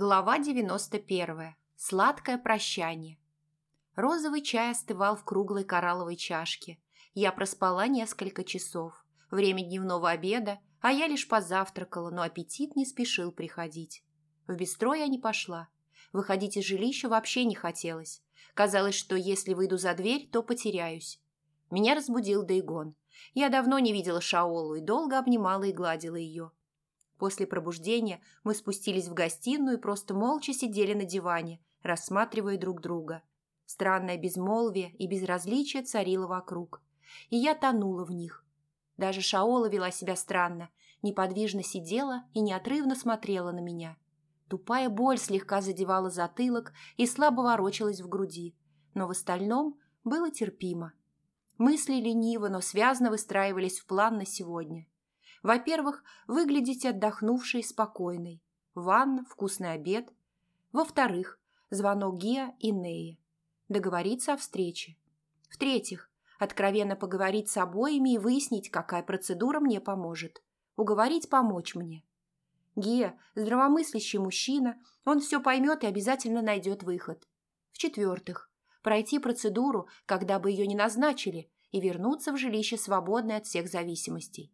Глава 91. Сладкое прощание. Розовый чай остывал в круглой коралловой чашке. Я проспала несколько часов. Время дневного обеда, а я лишь позавтракала, но аппетит не спешил приходить. В бистро я не пошла. Выходить из жилища вообще не хотелось. Казалось, что если выйду за дверь, то потеряюсь. Меня разбудил Дейгон. Я давно не видела Шаолу и долго обнимала и гладила ее. После пробуждения мы спустились в гостиную и просто молча сидели на диване, рассматривая друг друга. Странное безмолвие и безразличие царило вокруг. И я тонула в них. Даже Шаола вела себя странно, неподвижно сидела и неотрывно смотрела на меня. Тупая боль слегка задевала затылок и слабо ворочалась в груди, но в остальном было терпимо. Мысли лениво, но связно выстраивались в план на сегодня – во-первых, выглядеть отдохнувшей спокойной. Ванна, вкусный обед. Во-вторых, звонок Гиа и Неи. Договориться о встрече. В-третьих, откровенно поговорить с обоими и выяснить, какая процедура мне поможет. Уговорить помочь мне. Гия – здравомыслящий мужчина, он все поймет и обязательно найдет выход. В-четвертых, пройти процедуру, когда бы ее не назначили, и вернуться в жилище свободное от всех зависимостей.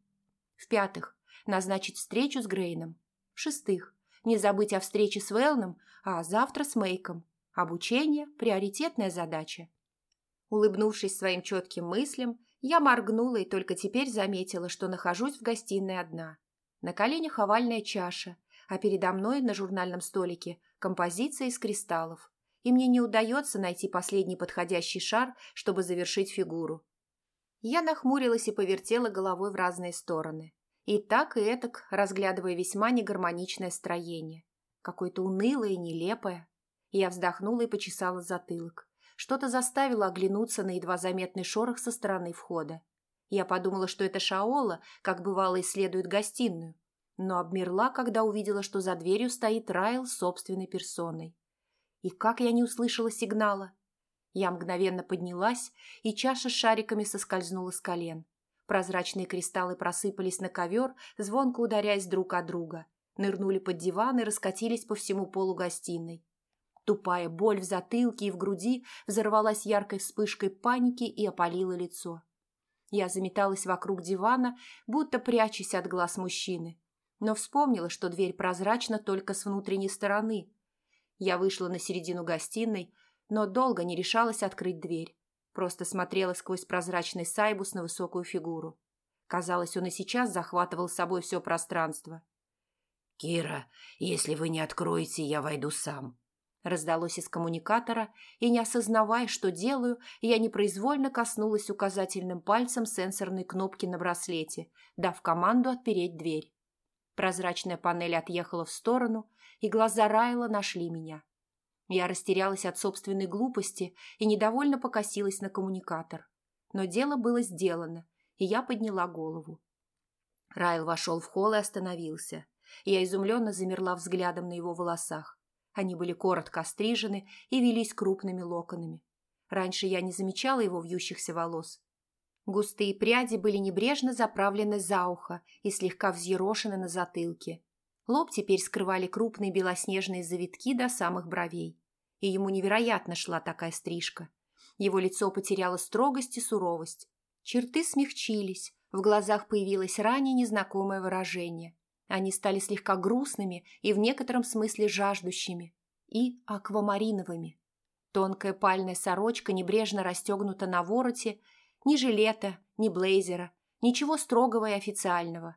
В-пятых, назначить встречу с Грейном. В-шестых, не забыть о встрече с Велном, а завтра с Мейком. Обучение – приоритетная задача. Улыбнувшись своим четким мыслям, я моргнула и только теперь заметила, что нахожусь в гостиной одна. На коленях овальная чаша, а передо мной на журнальном столике композиция из кристаллов. И мне не удается найти последний подходящий шар, чтобы завершить фигуру. Я нахмурилась и повертела головой в разные стороны. И так, и этак, разглядывая весьма негармоничное строение. Какое-то унылое и нелепое. Я вздохнула и почесала затылок. Что-то заставило оглянуться на едва заметный шорох со стороны входа. Я подумала, что это Шаола, как бывало исследует гостиную, но обмерла, когда увидела, что за дверью стоит Райл собственной персоной. И как я не услышала сигнала? Я мгновенно поднялась, и чаша с шариками соскользнула с колен. Прозрачные кристаллы просыпались на ковер, звонко ударяясь друг о друга. Нырнули под диван и раскатились по всему полу гостиной. Тупая боль в затылке и в груди взорвалась яркой вспышкой паники и опалила лицо. Я заметалась вокруг дивана, будто прячась от глаз мужчины. Но вспомнила, что дверь прозрачна только с внутренней стороны. Я вышла на середину гостиной, но долго не решалась открыть дверь. Просто смотрела сквозь прозрачный сайбус на высокую фигуру. Казалось, он и сейчас захватывал с собой все пространство. «Кира, если вы не откроете, я войду сам», раздалось из коммуникатора, и, не осознавая, что делаю, я непроизвольно коснулась указательным пальцем сенсорной кнопки на браслете, дав команду отпереть дверь. Прозрачная панель отъехала в сторону, и глаза Райла нашли меня. Я растерялась от собственной глупости и недовольно покосилась на коммуникатор. Но дело было сделано, и я подняла голову. Райл вошел в холл и остановился. Я изумленно замерла взглядом на его волосах. Они были коротко острижены и велись крупными локонами. Раньше я не замечала его вьющихся волос. Густые пряди были небрежно заправлены за ухо и слегка взъерошены на затылке. Лоб теперь скрывали крупные белоснежные завитки до самых бровей. И ему невероятно шла такая стрижка. Его лицо потеряло строгость и суровость. Черты смягчились, в глазах появилось ранее незнакомое выражение. Они стали слегка грустными и в некотором смысле жаждущими. И аквамариновыми. Тонкая пальная сорочка небрежно расстегнута на вороте, ни жилета, ни блейзера, ничего строгого и официального.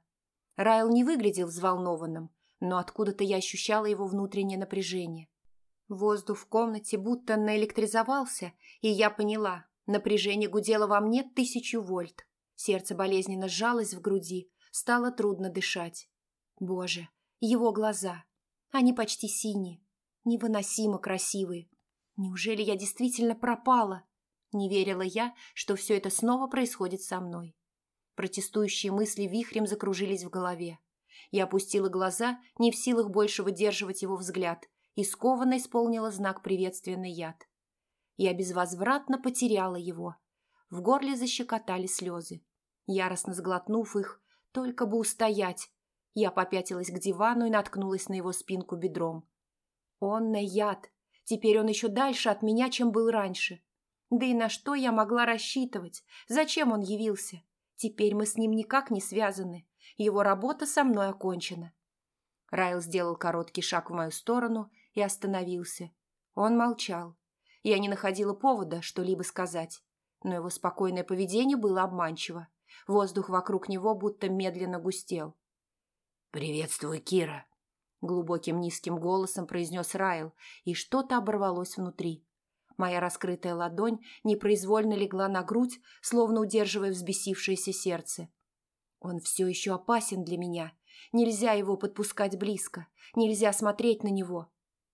Райл не выглядел взволнованным, но откуда-то я ощущала его внутреннее напряжение. Воздух в комнате будто наэлектризовался, и я поняла, напряжение гудело во мне тысячу вольт. Сердце болезненно сжалось в груди, стало трудно дышать. Боже, его глаза, они почти синие, невыносимо красивые. Неужели я действительно пропала? Не верила я, что все это снова происходит со мной. Протестующие мысли вихрем закружились в голове. Я опустила глаза, не в силах больше выдерживать его взгляд, и скованно исполнила знак приветствия яд. Я безвозвратно потеряла его. В горле защекотали слезы. Яростно сглотнув их, только бы устоять, я попятилась к дивану и наткнулась на его спинку бедром. Он на яд. Теперь он еще дальше от меня, чем был раньше. Да и на что я могла рассчитывать? Зачем он явился? Теперь мы с ним никак не связаны. Его работа со мной окончена. Райл сделал короткий шаг в мою сторону и остановился. Он молчал. Я не находила повода что-либо сказать, но его спокойное поведение было обманчиво. Воздух вокруг него будто медленно густел. «Приветствую, Кира», — глубоким низким голосом произнес Райл, и что-то оборвалось внутри. Моя раскрытая ладонь непроизвольно легла на грудь, словно удерживая взбесившееся сердце. Он все еще опасен для меня. Нельзя его подпускать близко, нельзя смотреть на него.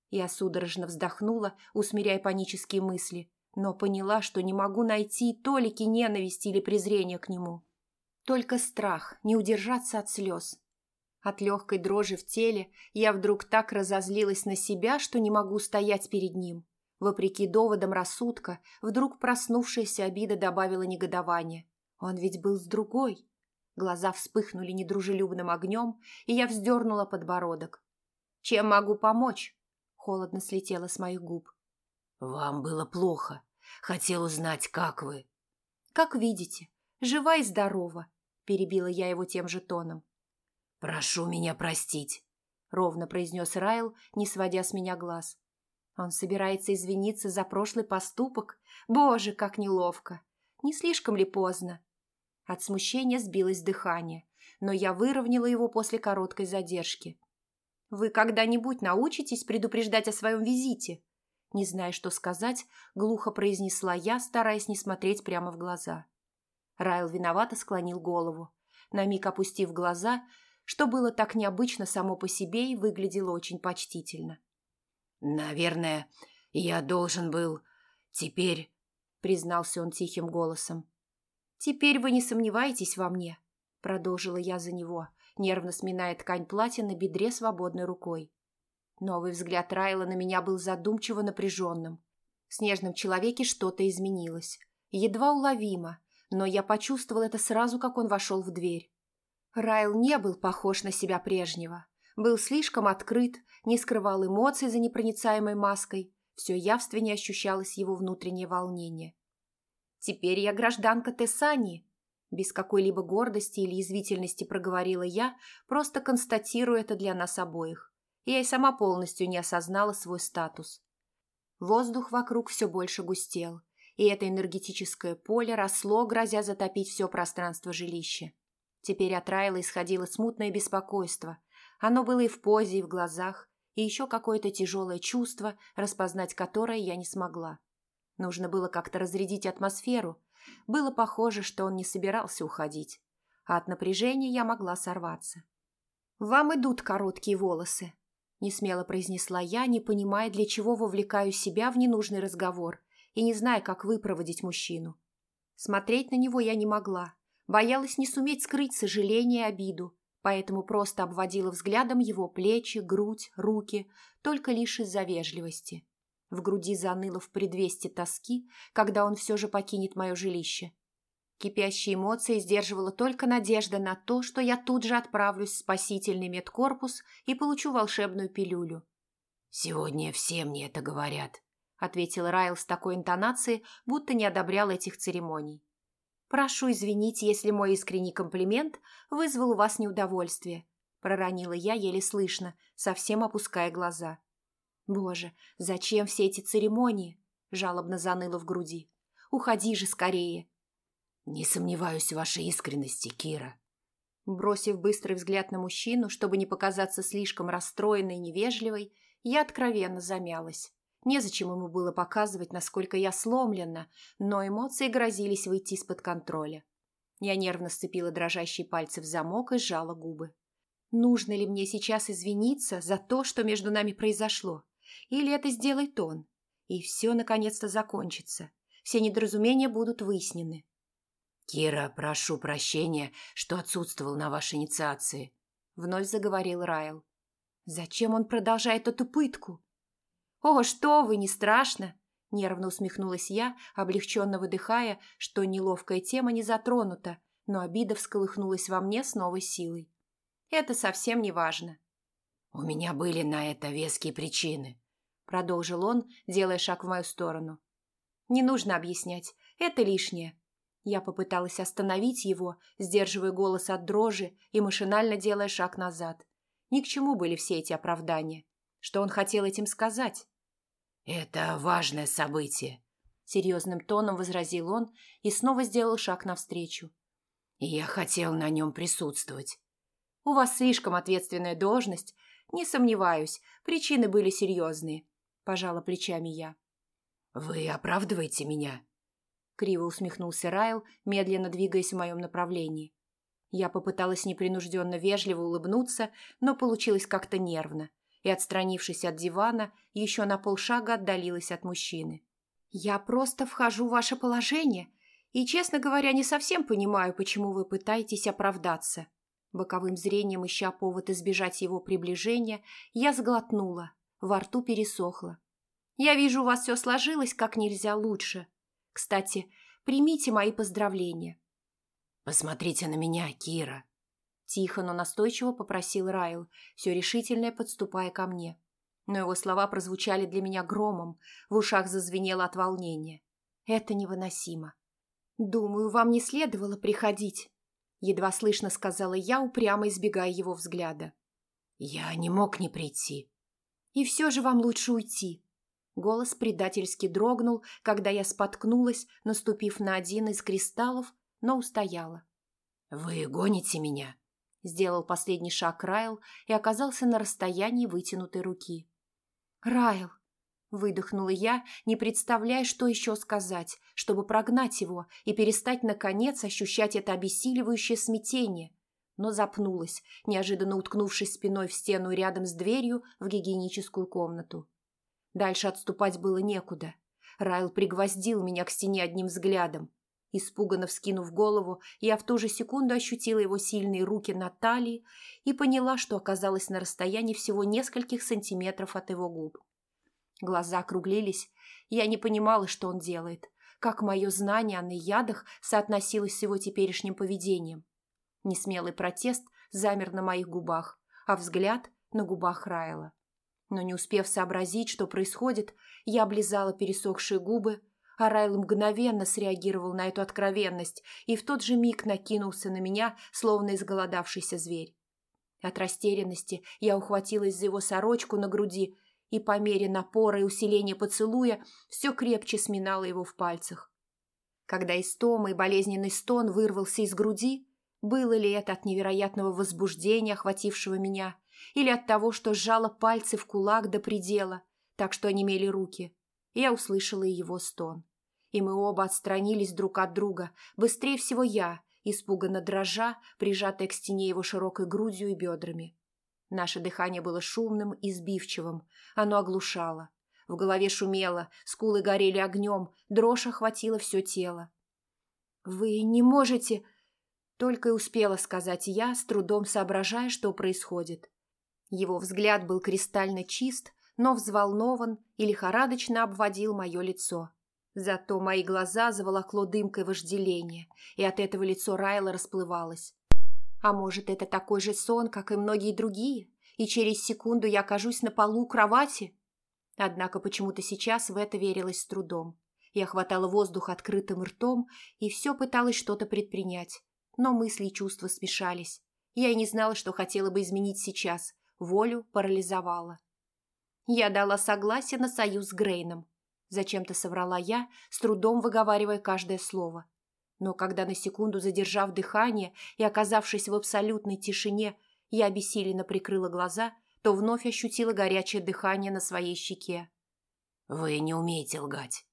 Я судорожно вздохнула, усмиряя панические мысли, но поняла, что не могу найти толики ненависти или презрения к нему. Только страх, не удержаться от слез. От легкой дрожи в теле я вдруг так разозлилась на себя, что не могу стоять перед ним. Вопреки доводам рассудка, вдруг проснувшаяся обида добавила негодование. Он ведь был с другой. Глаза вспыхнули недружелюбным огнем, и я вздернула подбородок. «Чем могу помочь?» Холодно слетело с моих губ. «Вам было плохо. Хотел узнать, как вы». «Как видите, жива и здорова», – перебила я его тем же тоном. «Прошу меня простить», – ровно произнес Райл, не сводя с меня глаз. Он собирается извиниться за прошлый поступок? Боже, как неловко! Не слишком ли поздно? От смущения сбилось дыхание, но я выровняла его после короткой задержки. «Вы когда-нибудь научитесь предупреждать о своем визите?» Не зная, что сказать, глухо произнесла я, стараясь не смотреть прямо в глаза. Райл виновато склонил голову, на миг опустив глаза, что было так необычно само по себе и выглядело очень почтительно. «Наверное, я должен был... Теперь...» — признался он тихим голосом. «Теперь вы не сомневаетесь во мне?» — продолжила я за него, нервно сминая ткань платья на бедре свободной рукой. Новый взгляд Райла на меня был задумчиво напряженным. В снежном человеке что-то изменилось. Едва уловимо, но я почувствовал это сразу, как он вошел в дверь. Райл не был похож на себя прежнего. Был слишком открыт, не скрывал эмоций за непроницаемой маской, все явственнее ощущалось его внутреннее волнение. «Теперь я гражданка Тесани», без какой-либо гордости или язвительности проговорила я, просто констатирую это для нас обоих. Я и сама полностью не осознала свой статус. Воздух вокруг все больше густел, и это энергетическое поле росло, грозя затопить все пространство жилища. Теперь от Райла исходило смутное беспокойство. Оно было и в позе, и в глазах, и еще какое-то тяжелое чувство, распознать которое я не смогла. Нужно было как-то разрядить атмосферу. Было похоже, что он не собирался уходить, а от напряжения я могла сорваться. «Вам идут короткие волосы», – несмело произнесла я, не понимая, для чего вовлекаю себя в ненужный разговор и не зная, как выпроводить мужчину. Смотреть на него я не могла, боялась не суметь скрыть сожаление и обиду, поэтому просто обводила взглядом его плечи, грудь, руки, только лишь из-за вежливости. В груди заныло в предвесте тоски, когда он все же покинет мое жилище. Кипящие эмоции сдерживала только надежда на то, что я тут же отправлюсь в спасительный медкорпус и получу волшебную пилюлю. «Сегодня все мне это говорят», — ответил Райл с такой интонацией, будто не одобрял этих церемоний. «Прошу извинить, если мой искренний комплимент вызвал у вас неудовольствие», проронила я еле слышно, совсем опуская глаза. «Боже, зачем все эти церемонии?» жалобно заныло в груди. «Уходи же скорее!» «Не сомневаюсь в вашей искренности, Кира». Бросив быстрый взгляд на мужчину, чтобы не показаться слишком расстроенной и невежливой, я откровенно замялась. Незачем ему было показывать, насколько я сломлена, но эмоции грозились выйти из-под контроля. Я нервно сцепила дрожащие пальцы в замок и сжала губы. Нужно ли мне сейчас извиниться за то, что между нами произошло? Или это сделает он? И все наконец-то закончится. Все недоразумения будут выяснены. «Кира, прошу прощения, что отсутствовал на вашей инициации», — вновь заговорил Райл. «Зачем он продолжает эту пытку?» «О, что вы, не страшно!» – нервно усмехнулась я, облегченно выдыхая, что неловкая тема не затронута, но обида всколыхнулась во мне с новой силой. «Это совсем не важно». «У меня были на это веские причины», продолжил он, делая шаг в мою сторону. «Не нужно объяснять, это лишнее». Я попыталась остановить его, сдерживая голос от дрожи и машинально делая шаг назад. Ни к чему были все эти оправдания. Что он хотел этим сказать? «Это важное событие», — серьезным тоном возразил он и снова сделал шаг навстречу. «Я хотел на нем присутствовать». «У вас слишком ответственная должность. Не сомневаюсь, причины были серьезные», – пожала плечами я. «Вы оправдываете меня?» Криво усмехнулся Райл, медленно двигаясь в моем направлении. Я попыталась непринужденно вежливо улыбнуться, но получилось как-то нервно, и, отстранившись от дивана, еще на полшага отдалилась от мужчины. «Я просто вхожу в ваше положение и, честно говоря, не совсем понимаю, почему вы пытаетесь оправдаться». Боковым зрением, ища повод избежать его приближения, я сглотнула, во рту пересохло. «Я вижу, у вас все сложилось как нельзя лучше. Кстати, примите мои поздравления». «Посмотрите на меня, Кира», Тихо, но настойчиво попросил Райл, все решительное подступая ко мне. Но его слова прозвучали для меня громом, в ушах зазвенело от волнения. Это невыносимо. «Думаю, вам не следовало приходить», — едва слышно сказала я, упрямо избегая его взгляда. «Я не мог не прийти». «И все же вам лучше уйти». Голос предательски дрогнул, когда я споткнулась, наступив на один из кристаллов, но устояла. «Вы гоните меня?» Сделал последний шаг Райл и оказался на расстоянии вытянутой руки. «Райл!» – выдохнула я, не представляя, что еще сказать, чтобы прогнать его и перестать, наконец, ощущать это обессиливающее смятение. Но запнулась, неожиданно уткнувшись спиной в стену рядом с дверью в гигиеническую комнату. Дальше отступать было некуда. Райл пригвоздил меня к стене одним взглядом, Испуганно вскинув голову, я в ту же секунду ощутила его сильные руки на талии и поняла, что оказалась на расстоянии всего нескольких сантиметров от его губ. Глаза округлились, я не понимала, что он делает, как мое знание о наядах соотносилось с его теперешним поведением. Несмелый протест замер на моих губах, а взгляд на губах Райла. Но не успев сообразить, что происходит, я облизала пересохшие губы, а Райл мгновенно среагировал на эту откровенность и в тот же миг накинулся на меня, словно изголодавшийся зверь. От растерянности я ухватилась за его сорочку на груди и по мере напора и усиления поцелуя все крепче сминала его в пальцах. Когда истома и болезненный стон вырвался из груди, было ли это от невероятного возбуждения, охватившего меня, или от того, что сжала пальцы в кулак до предела, так что онемели руки, я услышала его стон. И мы оба отстранились друг от друга, быстрее всего я, испуганно дрожа, прижатая к стене его широкой грудью и бедрами. Наше дыхание было шумным и сбивчивым, оно оглушало. В голове шумело, скулы горели огнем, дрожь охватила все тело. «Вы не можете...» Только и успела сказать я, с трудом соображая, что происходит. Его взгляд был кристально чист, но взволнован и лихорадочно обводил мое лицо. Зато мои глаза заволокло дымкой вожделения, и от этого лицо Райла расплывалось. А может, это такой же сон, как и многие другие, и через секунду я окажусь на полу кровати? Однако почему-то сейчас в это верилось с трудом. Я хватала воздух открытым ртом и все пыталась что-то предпринять. Но мысли и чувства смешались. Я и не знала, что хотела бы изменить сейчас. Волю парализовала. Я дала согласие на союз с Грейном. Зачем-то соврала я, с трудом выговаривая каждое слово. Но когда на секунду задержав дыхание и оказавшись в абсолютной тишине, я обессиленно прикрыла глаза, то вновь ощутила горячее дыхание на своей щеке. «Вы не умеете лгать».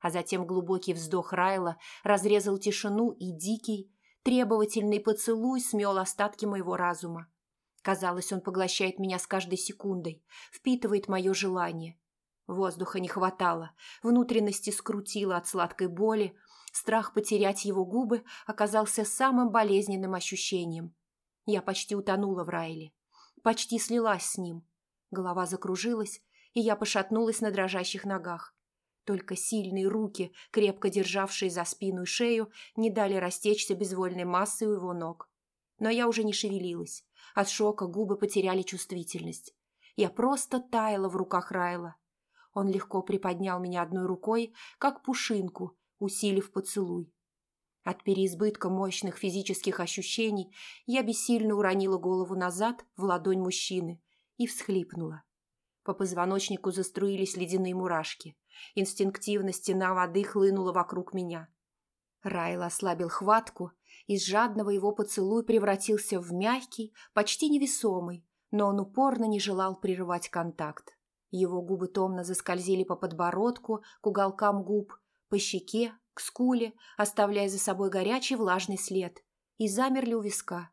А затем глубокий вздох Райла разрезал тишину и дикий, требовательный поцелуй смел остатки моего разума. Казалось, он поглощает меня с каждой секундой, впитывает мое желание. Воздуха не хватало, внутренности скрутило от сладкой боли, страх потерять его губы оказался самым болезненным ощущением. Я почти утонула в Райле, почти слилась с ним. Голова закружилась, и я пошатнулась на дрожащих ногах. Только сильные руки, крепко державшие за спину и шею, не дали растечься безвольной массой у его ног. Но я уже не шевелилась. От шока губы потеряли чувствительность. Я просто таяла в руках Райла. Он легко приподнял меня одной рукой, как пушинку, усилив поцелуй. От переизбытка мощных физических ощущений я бессильно уронила голову назад в ладонь мужчины и всхлипнула. По позвоночнику заструились ледяные мурашки. Инстинктивно стена воды хлынула вокруг меня. Райл ослабил хватку, из жадного его поцелуй превратился в мягкий, почти невесомый, но он упорно не желал прерывать контакт. Его губы томно заскользили по подбородку, к уголкам губ, по щеке, к скуле, оставляя за собой горячий влажный след, и замерли у виска.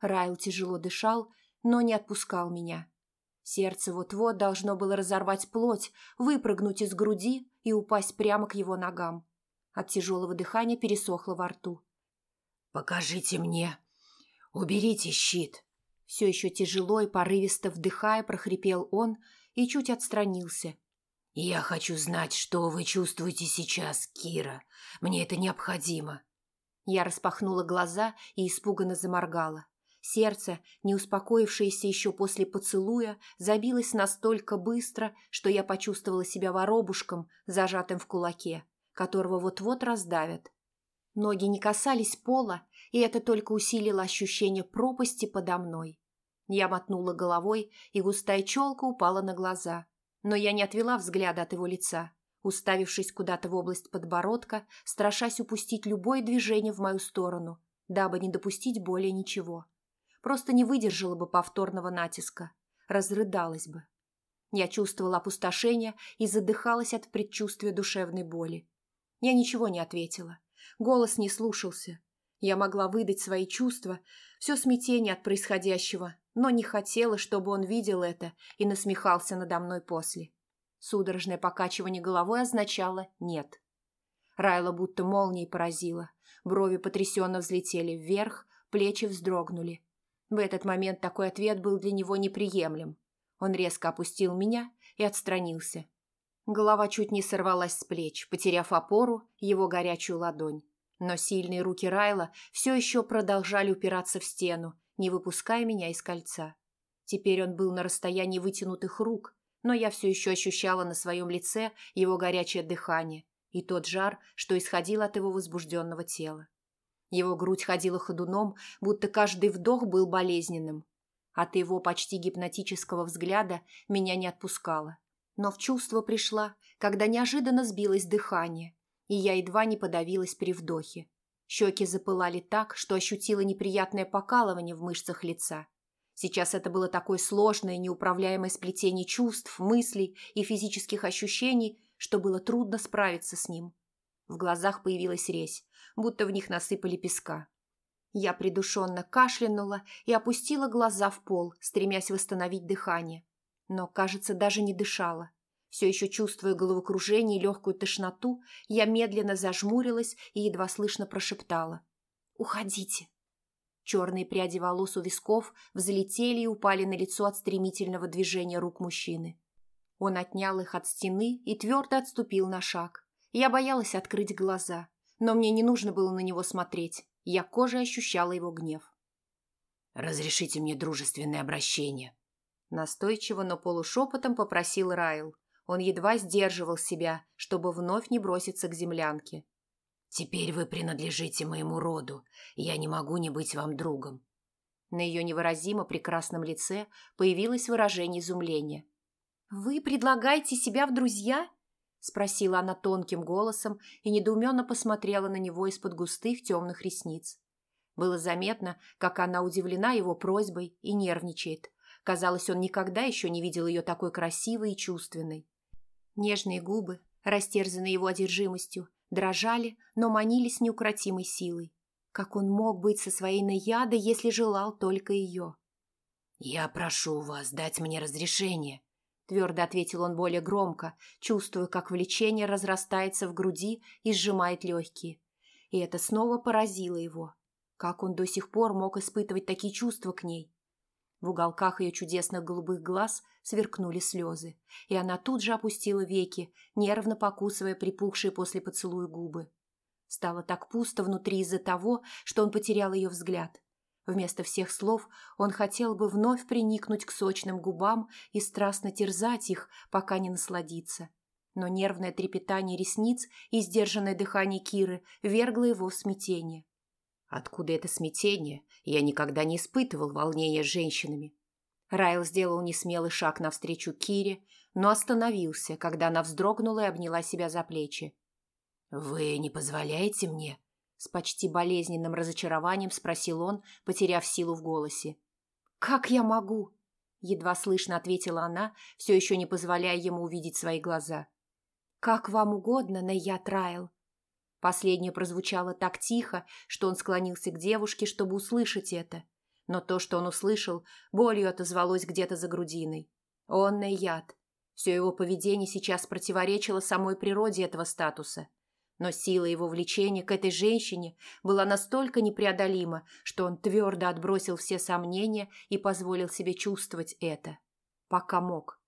Райл тяжело дышал, но не отпускал меня. Сердце вот-вот должно было разорвать плоть, выпрыгнуть из груди и упасть прямо к его ногам. От тяжелого дыхания пересохло во рту. «Покажите мне! Уберите щит!» Все еще тяжело и порывисто вдыхая, прохрипел он и чуть отстранился. «Я хочу знать, что вы чувствуете сейчас, Кира. Мне это необходимо». Я распахнула глаза и испуганно заморгала. Сердце, не успокоившееся еще после поцелуя, забилось настолько быстро, что я почувствовала себя воробушком, зажатым в кулаке, которого вот-вот раздавят. Ноги не касались пола, и это только усилило ощущение пропасти подо мной. Я мотнула головой, и густая челка упала на глаза. Но я не отвела взгляда от его лица, уставившись куда-то в область подбородка, страшась упустить любое движение в мою сторону, дабы не допустить более ничего. Просто не выдержала бы повторного натиска, разрыдалась бы. Я чувствовала опустошение и задыхалась от предчувствия душевной боли. Я ничего не ответила. Голос не слушался. Я могла выдать свои чувства, все смятение от происходящего, но не хотела, чтобы он видел это и насмехался надо мной после. Судорожное покачивание головой означало «нет». Райла будто молнией поразила. Брови потрясенно взлетели вверх, плечи вздрогнули. В этот момент такой ответ был для него неприемлем. Он резко опустил меня и отстранился. Голова чуть не сорвалась с плеч, потеряв опору, его горячую ладонь. Но сильные руки Райла все еще продолжали упираться в стену, не выпуская меня из кольца. Теперь он был на расстоянии вытянутых рук, но я все еще ощущала на своем лице его горячее дыхание и тот жар, что исходил от его возбужденного тела. Его грудь ходила ходуном, будто каждый вдох был болезненным. От его почти гипнотического взгляда меня не отпускало. Но в чувство пришла, когда неожиданно сбилось дыхание, и я едва не подавилась при вдохе. Щеки запылали так, что ощутила неприятное покалывание в мышцах лица. Сейчас это было такое сложное, неуправляемое сплетение чувств, мыслей и физических ощущений, что было трудно справиться с ним. В глазах появилась резь, будто в них насыпали песка. Я придушенно кашлянула и опустила глаза в пол, стремясь восстановить дыхание. Но, кажется, даже не дышала. Все еще чувствуя головокружение и легкую тошноту, я медленно зажмурилась и едва слышно прошептала. «Уходите!» Черные пряди волос у висков взлетели и упали на лицо от стремительного движения рук мужчины. Он отнял их от стены и твердо отступил на шаг. Я боялась открыть глаза, но мне не нужно было на него смотреть. Я кожей ощущала его гнев. «Разрешите мне дружественное обращение», Настойчиво, но полушепотом попросил Райл. Он едва сдерживал себя, чтобы вновь не броситься к землянке. «Теперь вы принадлежите моему роду, я не могу не быть вам другом». На ее невыразимо прекрасном лице появилось выражение изумления. «Вы предлагаете себя в друзья?» – спросила она тонким голосом и недоуменно посмотрела на него из-под густых темных ресниц. Было заметно, как она удивлена его просьбой и нервничает. Казалось, он никогда еще не видел ее такой красивой и чувственной. Нежные губы, растерзанные его одержимостью, дрожали, но манили с неукротимой силой. Как он мог быть со своей наядой, если желал только ее? «Я прошу вас дать мне разрешение», — твердо ответил он более громко, чувствуя, как влечение разрастается в груди и сжимает легкие. И это снова поразило его. Как он до сих пор мог испытывать такие чувства к ней? В уголках ее чудесных голубых глаз сверкнули слезы, и она тут же опустила веки, нервно покусывая припухшие после поцелуя губы. Стало так пусто внутри из-за того, что он потерял ее взгляд. Вместо всех слов он хотел бы вновь приникнуть к сочным губам и страстно терзать их, пока не насладится, Но нервное трепетание ресниц и сдержанное дыхание Киры вергло его в смятение. Откуда это смятение? Я никогда не испытывал волнения с женщинами. Райл сделал несмелый шаг навстречу Кире, но остановился, когда она вздрогнула и обняла себя за плечи. «Вы не позволяете мне?» С почти болезненным разочарованием спросил он, потеряв силу в голосе. «Как я могу?» Едва слышно ответила она, все еще не позволяя ему увидеть свои глаза. «Как вам угодно, Нейя Райл». Последнее прозвучало так тихо, что он склонился к девушке, чтобы услышать это. Но то, что он услышал, болью отозвалось где-то за грудиной. Он яд. Все его поведение сейчас противоречило самой природе этого статуса. Но сила его влечения к этой женщине была настолько непреодолима, что он твердо отбросил все сомнения и позволил себе чувствовать это. Пока мог.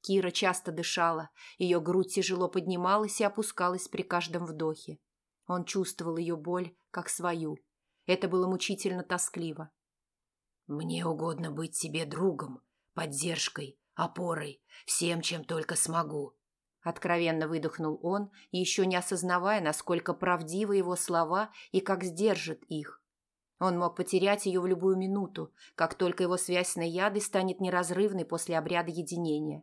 Кира часто дышала, ее грудь тяжело поднималась и опускалась при каждом вдохе. Он чувствовал ее боль, как свою. Это было мучительно тоскливо. «Мне угодно быть тебе другом, поддержкой, опорой, всем, чем только смогу», Откровенно выдохнул он, еще не осознавая, насколько правдивы его слова и как сдержит их. Он мог потерять ее в любую минуту, как только его связь с Наядой станет неразрывной после обряда единения.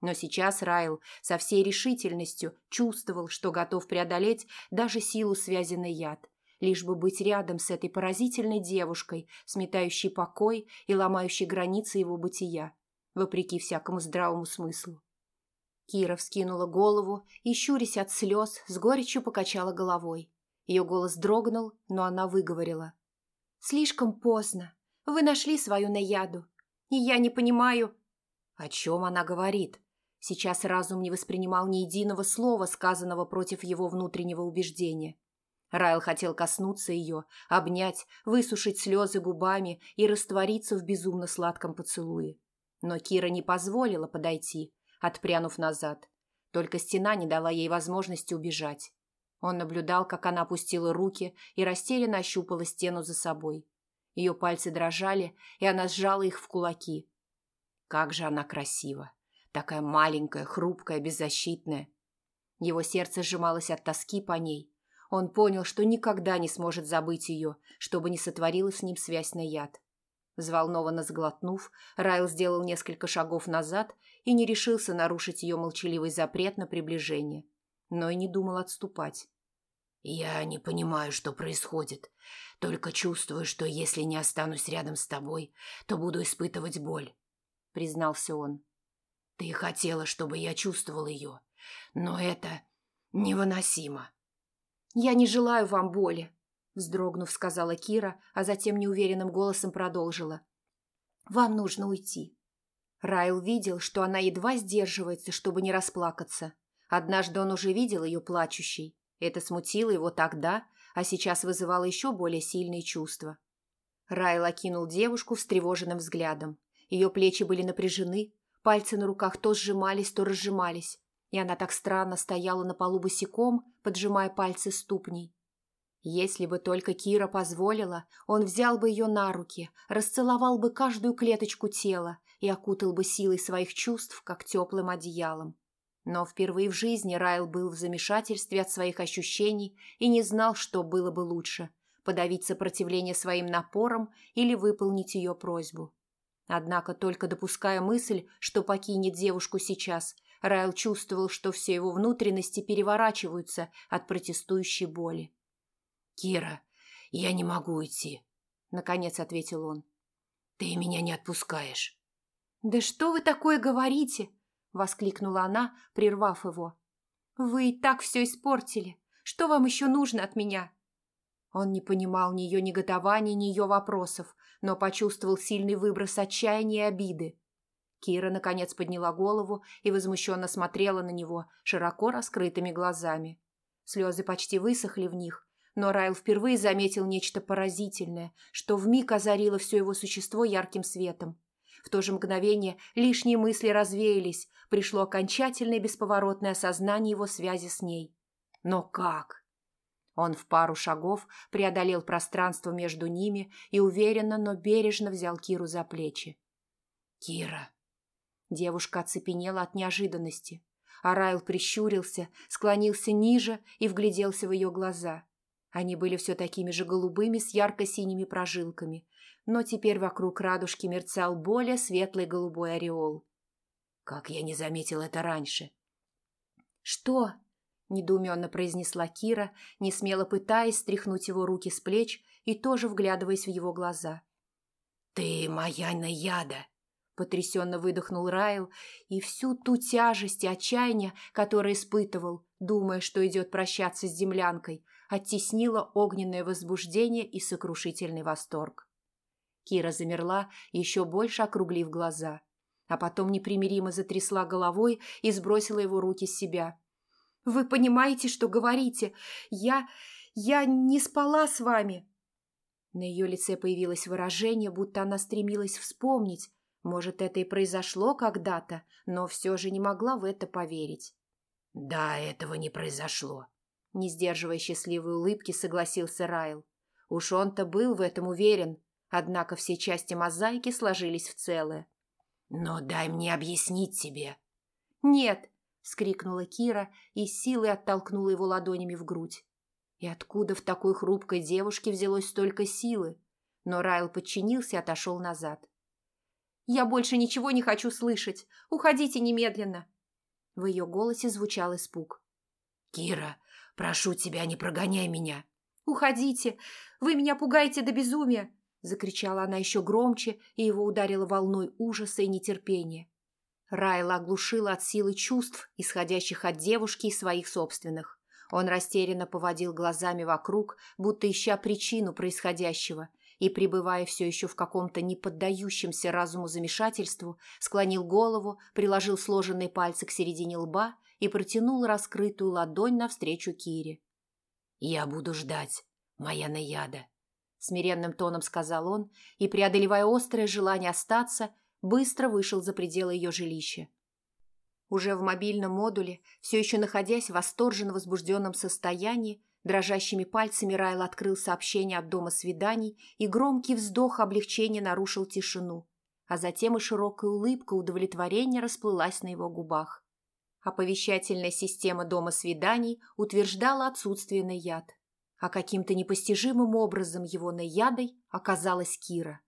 Но сейчас Райл со всей решительностью чувствовал, что готов преодолеть даже силу связи Наяд, лишь бы быть рядом с этой поразительной девушкой, сметающей покой и ломающей границы его бытия, вопреки всякому здравому смыслу. Кира вскинула голову и, щурясь от слез, с горечью покачала головой. Ее голос дрогнул, но она выговорила. «Слишком поздно. Вы нашли свою наяду. И я не понимаю...» О чем она говорит? Сейчас разум не воспринимал ни единого слова, сказанного против его внутреннего убеждения. Райл хотел коснуться ее, обнять, высушить слезы губами и раствориться в безумно сладком поцелуе. Но Кира не позволила подойти, отпрянув назад. Только стена не дала ей возможности убежать. Он наблюдал, как она опустила руки и растерянно ощупала стену за собой. Ее пальцы дрожали, и она сжала их в кулаки. Как же она красива! Такая маленькая, хрупкая, беззащитная. Его сердце сжималось от тоски по ней. Он понял, что никогда не сможет забыть ее, чтобы не сотворила с ним связь на яд. Взволнованно сглотнув, Райл сделал несколько шагов назад и не решился нарушить ее молчаливый запрет на приближение, но и не думал отступать. «Я не понимаю, что происходит, только чувствую, что если не останусь рядом с тобой, то буду испытывать боль», — признался он. «Ты хотела, чтобы я чувствовал ее, но это невыносимо». «Я не желаю вам боли», вздрогнув, сказала Кира, а затем неуверенным голосом продолжила. «Вам нужно уйти». Райл видел, что она едва сдерживается, чтобы не расплакаться. Однажды он уже видел ее плачущей. Это смутило его тогда, а сейчас вызывало еще более сильные чувства. Райл окинул девушку встревоженным взглядом. Ее плечи были напряжены, пальцы на руках то сжимались, то разжимались, и она так странно стояла на полу босиком, поджимая пальцы ступней. Если бы только Кира позволила, он взял бы ее на руки, расцеловал бы каждую клеточку тела и окутал бы силой своих чувств, как теплым одеялом. Но впервые в жизни Райл был в замешательстве от своих ощущений и не знал, что было бы лучше – подавить сопротивление своим напором или выполнить ее просьбу. Однако, только допуская мысль, что покинет девушку сейчас, Райл чувствовал, что все его внутренности переворачиваются от протестующей боли. «Кира, я не могу уйти», — наконец ответил он. «Ты меня не отпускаешь». «Да что вы такое говорите?» — воскликнула она, прервав его. «Вы и так все испортили. Что вам еще нужно от меня?» Он не понимал ни ее неготования, ни ее вопросов, но почувствовал сильный выброс отчаяния и обиды. Кира, наконец, подняла голову и возмущенно смотрела на него широко раскрытыми глазами. Слезы почти высохли в них, но Райл впервые заметил нечто поразительное, что вмиг озарило все его существо ярким светом. В то же мгновение лишние мысли развеялись, пришло окончательное бесповоротное осознание его связи с ней. Но как? Он в пару шагов преодолел пространство между ними и уверенно, но бережно взял Киру за плечи. «Кира!» Девушка оцепенела от неожиданности. а Райл прищурился, склонился ниже и вгляделся в ее глаза. Они были все такими же голубыми с ярко-синими прожилками, но теперь вокруг радужки мерцал более светлый голубой ореол. Как я не заметил это раньше. «Что?» – недоуменно произнесла Кира, не смело пытаясь стряхнуть его руки с плеч и тоже вглядываясь в его глаза. «Ты моя наяда!» – потрясенно выдохнул Райл, и всю ту тяжесть и отчаяние, которое испытывал, думая, что идет прощаться с землянкой, оттеснило огненное возбуждение и сокрушительный восторг. Кира замерла, еще больше округлив глаза – а потом непримиримо затрясла головой и сбросила его руки с себя. «Вы понимаете, что говорите? Я... я не спала с вами!» На ее лице появилось выражение, будто она стремилась вспомнить. Может, это и произошло когда-то, но все же не могла в это поверить. «Да, этого не произошло», — не сдерживая счастливой улыбки, согласился Райл. Уж он-то был в этом уверен, однако все части мозаики сложились в целое. «Но дай мне объяснить тебе». «Нет!» — скрикнула Кира и силой оттолкнула его ладонями в грудь. И откуда в такой хрупкой девушке взялось столько силы? Но Райл подчинился и отошел назад. «Я больше ничего не хочу слышать. Уходите немедленно!» В ее голосе звучал испуг. «Кира, прошу тебя, не прогоняй меня!» «Уходите! Вы меня пугаете до безумия! Закричала она еще громче, и его ударило волной ужаса и нетерпения. Райла оглушила от силы чувств, исходящих от девушки и своих собственных. Он растерянно поводил глазами вокруг, будто ища причину происходящего, и, пребывая все еще в каком-то неподдающемся разуму замешательству, склонил голову, приложил сложенные пальцы к середине лба и протянул раскрытую ладонь навстречу Кире. «Я буду ждать, моя наяда», смиренным тоном сказал он и, преодолевая острое желание остаться, быстро вышел за пределы ее жилища. Уже в мобильном модуле, все еще находясь в восторженно возбужденном состоянии, дрожащими пальцами Райл открыл сообщение от дома свиданий, и громкий вздох облегчения нарушил тишину, а затем и широкая улыбка удовлетворения расплылась на его губах. Оповещательная система дома свиданий утверждала отсутствие на яд а каким-то непостижимым образом его наядой оказалась Кира.